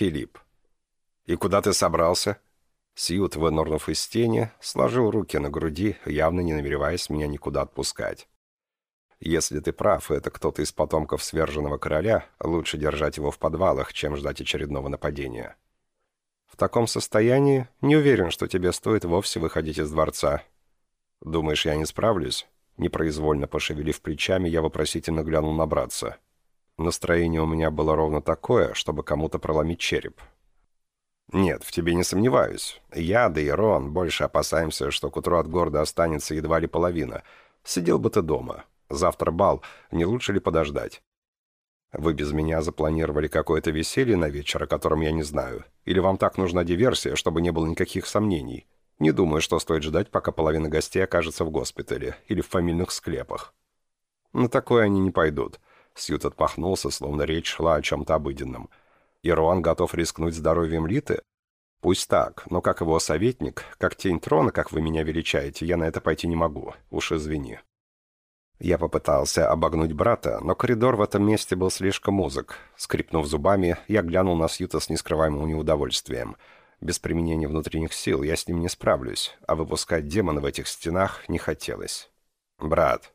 Филипп. «И куда ты собрался?» Сьют, вынырнув из тени, сложил руки на груди, явно не намереваясь меня никуда отпускать. «Если ты прав, это кто-то из потомков сверженного короля, лучше держать его в подвалах, чем ждать очередного нападения». «В таком состоянии не уверен, что тебе стоит вовсе выходить из дворца». «Думаешь, я не справлюсь?» Непроизвольно пошевелив плечами, я вопросительно глянул на братца. Настроение у меня было ровно такое, чтобы кому-то проломить череп. «Нет, в тебе не сомневаюсь. Я, да и Рон, больше опасаемся, что к утру от города останется едва ли половина. Сидел бы ты дома. Завтра бал. Не лучше ли подождать?» «Вы без меня запланировали какое-то веселье на вечер, о котором я не знаю? Или вам так нужна диверсия, чтобы не было никаких сомнений? Не думаю, что стоит ждать, пока половина гостей окажется в госпитале или в фамильных склепах. На такое они не пойдут». Сьют отпахнулся, словно речь шла о чем-то обыденном. Ируан готов рискнуть здоровьем Литы? Пусть так, но как его советник, как тень трона, как вы меня величаете, я на это пойти не могу. Уж извини. Я попытался обогнуть брата, но коридор в этом месте был слишком узок. Скрипнув зубами, я глянул на Сьюта с нескрываемым неудовольствием. Без применения внутренних сил я с ним не справлюсь, а выпускать демона в этих стенах не хотелось. «Брат,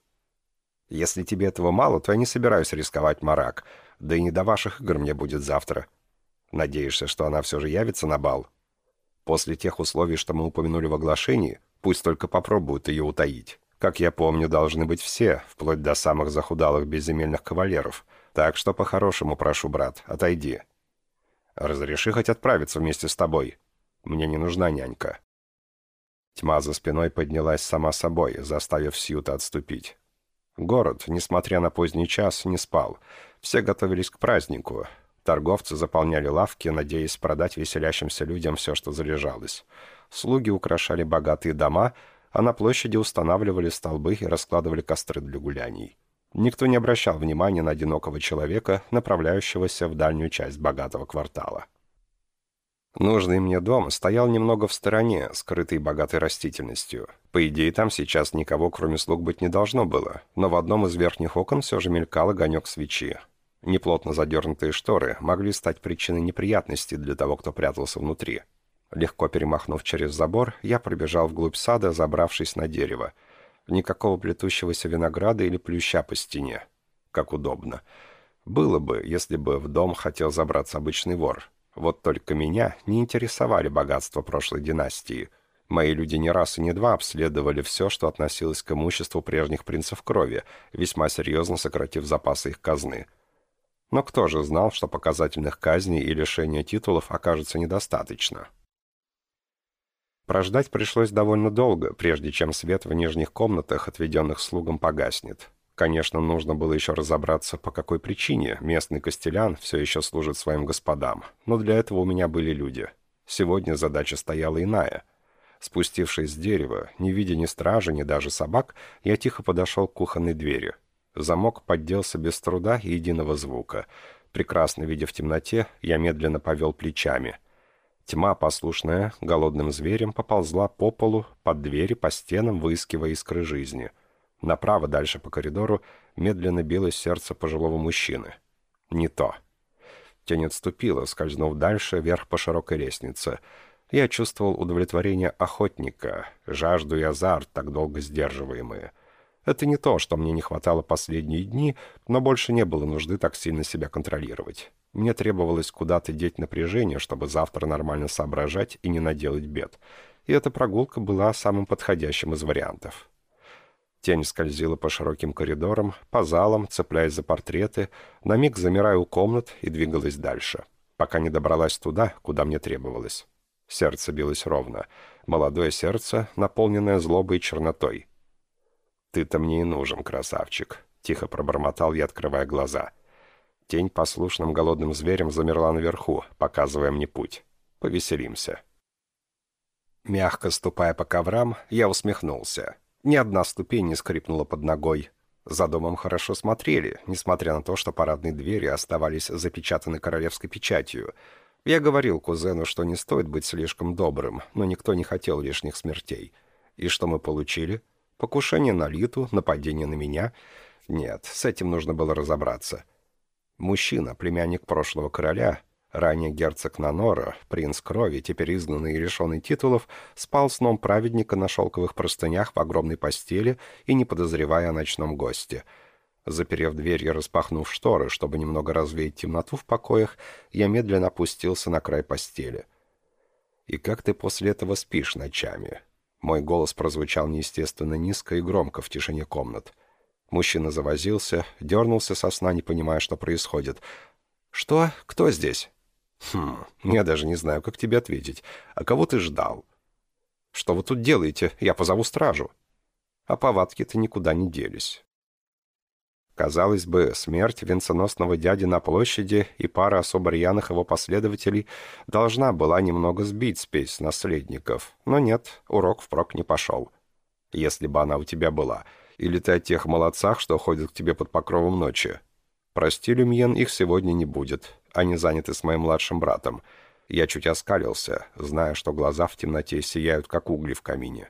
если тебе этого мало, то я не собираюсь рисковать Марак, да и не до ваших игр мне будет завтра. Надеешься, что она все же явится на бал? После тех условий, что мы упомянули в оглашении, пусть только попробуют ее утаить. Как я помню, должны быть все, вплоть до самых захудалых безземельных кавалеров. Так что по-хорошему прошу, брат, отойди. Разреши хоть отправиться вместе с тобой. Мне не нужна нянька». Тьма за спиной поднялась сама собой, заставив Сьюта отступить. Город, несмотря на поздний час, не спал. Все готовились к празднику. Торговцы заполняли лавки, надеясь продать веселящимся людям все, что залежалось. Слуги украшали богатые дома, а на площади устанавливали столбы и раскладывали костры для гуляний. Никто не обращал внимания на одинокого человека, направляющегося в дальнюю часть богатого квартала. Нужный мне дом стоял немного в стороне, скрытый богатой растительностью. По идее, там сейчас никого, кроме слуг, быть не должно было, но в одном из верхних окон все же мелькал огонек свечи. Неплотно задернутые шторы могли стать причиной неприятностей для того, кто прятался внутри. Легко перемахнув через забор, я пробежал вглубь сада, забравшись на дерево. Никакого плетущегося винограда или плюща по стене. Как удобно. Было бы, если бы в дом хотел забраться обычный вор. Вот только меня не интересовали богатства прошлой династии. Мои люди не раз и не два обследовали все, что относилось к имуществу прежних принцев крови, весьма серьезно сократив запасы их казны. Но кто же знал, что показательных казней и лишения титулов окажется недостаточно? Прождать пришлось довольно долго, прежде чем свет в нижних комнатах, отведенных слугам, погаснет. Конечно, нужно было еще разобраться, по какой причине местный костелян все еще служит своим господам, но для этого у меня были люди. Сегодня задача стояла иная. Спустившись с дерева, не видя ни стражи, ни даже собак, я тихо подошел к кухонной двери — Замок подделся без труда и единого звука. Прекрасно видя в темноте, я медленно повел плечами. Тьма, послушная, голодным зверем, поползла по полу, под двери, по стенам, выискивая искры жизни. Направо, дальше по коридору, медленно билось сердце пожилого мужчины. Не то. Тень отступила, скользнув дальше, вверх по широкой лестнице. Я чувствовал удовлетворение охотника, жажду и азарт, так долго сдерживаемые — это не то, что мне не хватало последние дни, но больше не было нужды так сильно себя контролировать. Мне требовалось куда-то деть напряжение, чтобы завтра нормально соображать и не наделать бед. И эта прогулка была самым подходящим из вариантов. Тень скользила по широким коридорам, по залам, цепляясь за портреты, на миг замирая у комнат и двигалась дальше, пока не добралась туда, куда мне требовалось. Сердце билось ровно. Молодое сердце, наполненное злобой и чернотой — «Ты-то мне и нужен, красавчик», — тихо пробормотал я, открывая глаза. Тень послушным голодным зверем замерла наверху, показывая мне путь. «Повеселимся». Мягко ступая по коврам, я усмехнулся. Ни одна ступень не скрипнула под ногой. За домом хорошо смотрели, несмотря на то, что парадные двери оставались запечатаны королевской печатью. Я говорил кузену, что не стоит быть слишком добрым, но никто не хотел лишних смертей. И что мы получили? — Покушение на Литу, нападение на меня. Нет, с этим нужно было разобраться. Мужчина, племянник прошлого короля, Ранее герцог Нанора, принц крови, теперь изгнанный и лишенный титулов, спал сном праведника на шелковых простынях в огромной постели и не подозревая о ночном госте. Заперев дверь и распахнув шторы, чтобы немного развеять темноту в покоях, я медленно опустился на край постели. «И как ты после этого спишь ночами?» Мой голос прозвучал неестественно низко и громко в тишине комнат. Мужчина завозился, дернулся со сна, не понимая, что происходит. «Что? Кто здесь?» «Хм, я даже не знаю, как тебе ответить. А кого ты ждал?» «Что вы тут делаете? Я позову стражу». А повадки-то никуда не делись. Казалось бы, смерть венценосного дяди на площади и пара особо рьяных его последователей должна была немного сбить спесь наследников. Но нет, урок впрок не пошел. Если бы она у тебя была. Или ты о тех молодцах, что ходят к тебе под покровом ночи. Прости, Люмьен, их сегодня не будет. Они заняты с моим младшим братом. Я чуть оскалился, зная, что глаза в темноте сияют, как угли в камине.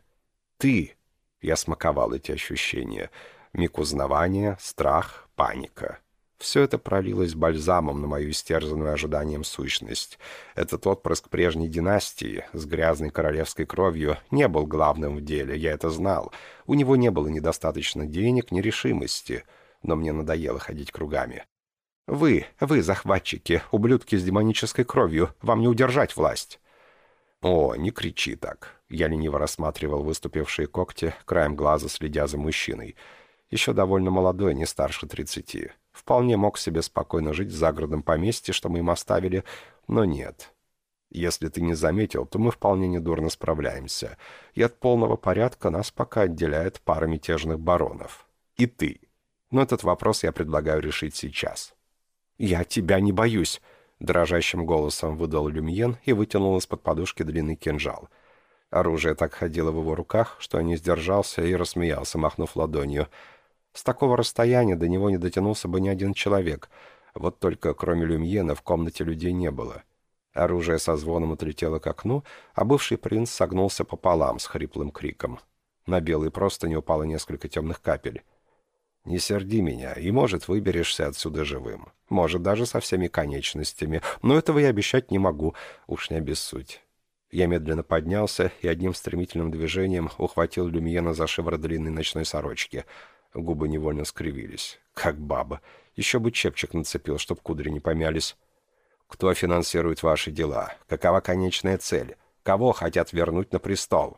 «Ты!» Я смаковал эти ощущения. Миг узнавания, страх, паника. Все это пролилось бальзамом на мою истерзанную ожиданием сущность. Этот отпрыск прежней династии с грязной королевской кровью не был главным в деле, я это знал. У него не было недостаточно денег, ни решимости, но мне надоело ходить кругами. Вы, вы, захватчики, ублюдки с демонической кровью, вам не удержать власть. О, не кричи так. Я лениво рассматривал выступившие когти, краем глаза следя за мужчиной. Еще довольно молодой, не старше тридцати. Вполне мог себе спокойно жить в загородном поместье, что мы им оставили, но нет. Если ты не заметил, то мы вполне недурно справляемся, и от полного порядка нас пока отделяет пара мятежных баронов. И ты. Но этот вопрос я предлагаю решить сейчас. «Я тебя не боюсь», — дрожащим голосом выдал Люмьен и вытянул из-под подушки длинный кинжал. Оружие так ходило в его руках, что не сдержался и рассмеялся, махнув ладонью. С такого расстояния до него не дотянулся бы ни один человек. Вот только кроме Люмьена в комнате людей не было. Оружие со звоном отлетело к окну, а бывший принц согнулся пополам с хриплым криком. На белый простыни упало несколько темных капель. Не серди меня, и, может, выберешься отсюда живым. Может, даже со всеми конечностями. Но этого я обещать не могу, уж не обессудь. Я медленно поднялся и одним стремительным движением ухватил Люмьена за шиворот длинной ночной сорочки. Губы невольно скривились. Как баба. Еще бы чепчик нацепил, чтоб кудри не помялись. Кто финансирует ваши дела? Какова конечная цель? Кого хотят вернуть на престол?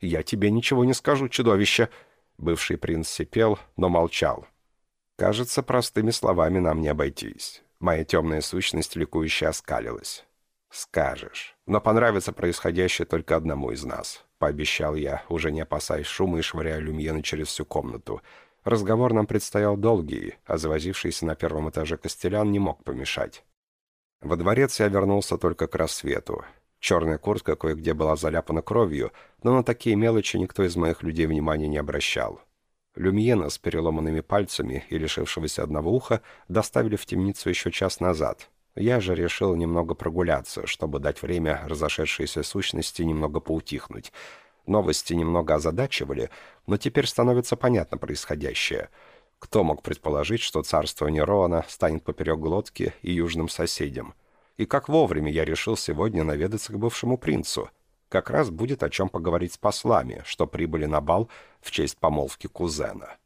«Я тебе ничего не скажу, чудовище!» Бывший принц сипел, но молчал. Кажется, простыми словами нам не обойтись. Моя темная сущность ликующе оскалилась. «Скажешь. Но понравится происходящее только одному из нас», — пообещал я, уже не опасаясь шума и швыряя люмьены через всю комнату. Разговор нам предстоял долгий, а завозившийся на первом этаже Костелян не мог помешать. Во дворец я вернулся только к рассвету. Черная куртка кое-где была заляпана кровью, но на такие мелочи никто из моих людей внимания не обращал. Люмьена с переломанными пальцами и лишившегося одного уха доставили в темницу еще час назад. Я же решил немного прогуляться, чтобы дать время разошедшейся сущности немного поутихнуть. Новости немного озадачивали, но теперь становится понятно происходящее. Кто мог предположить, что царство Нероана станет поперек глотки и южным соседям? И как вовремя я решил сегодня наведаться к бывшему принцу. Как раз будет о чем поговорить с послами, что прибыли на бал в честь помолвки кузена.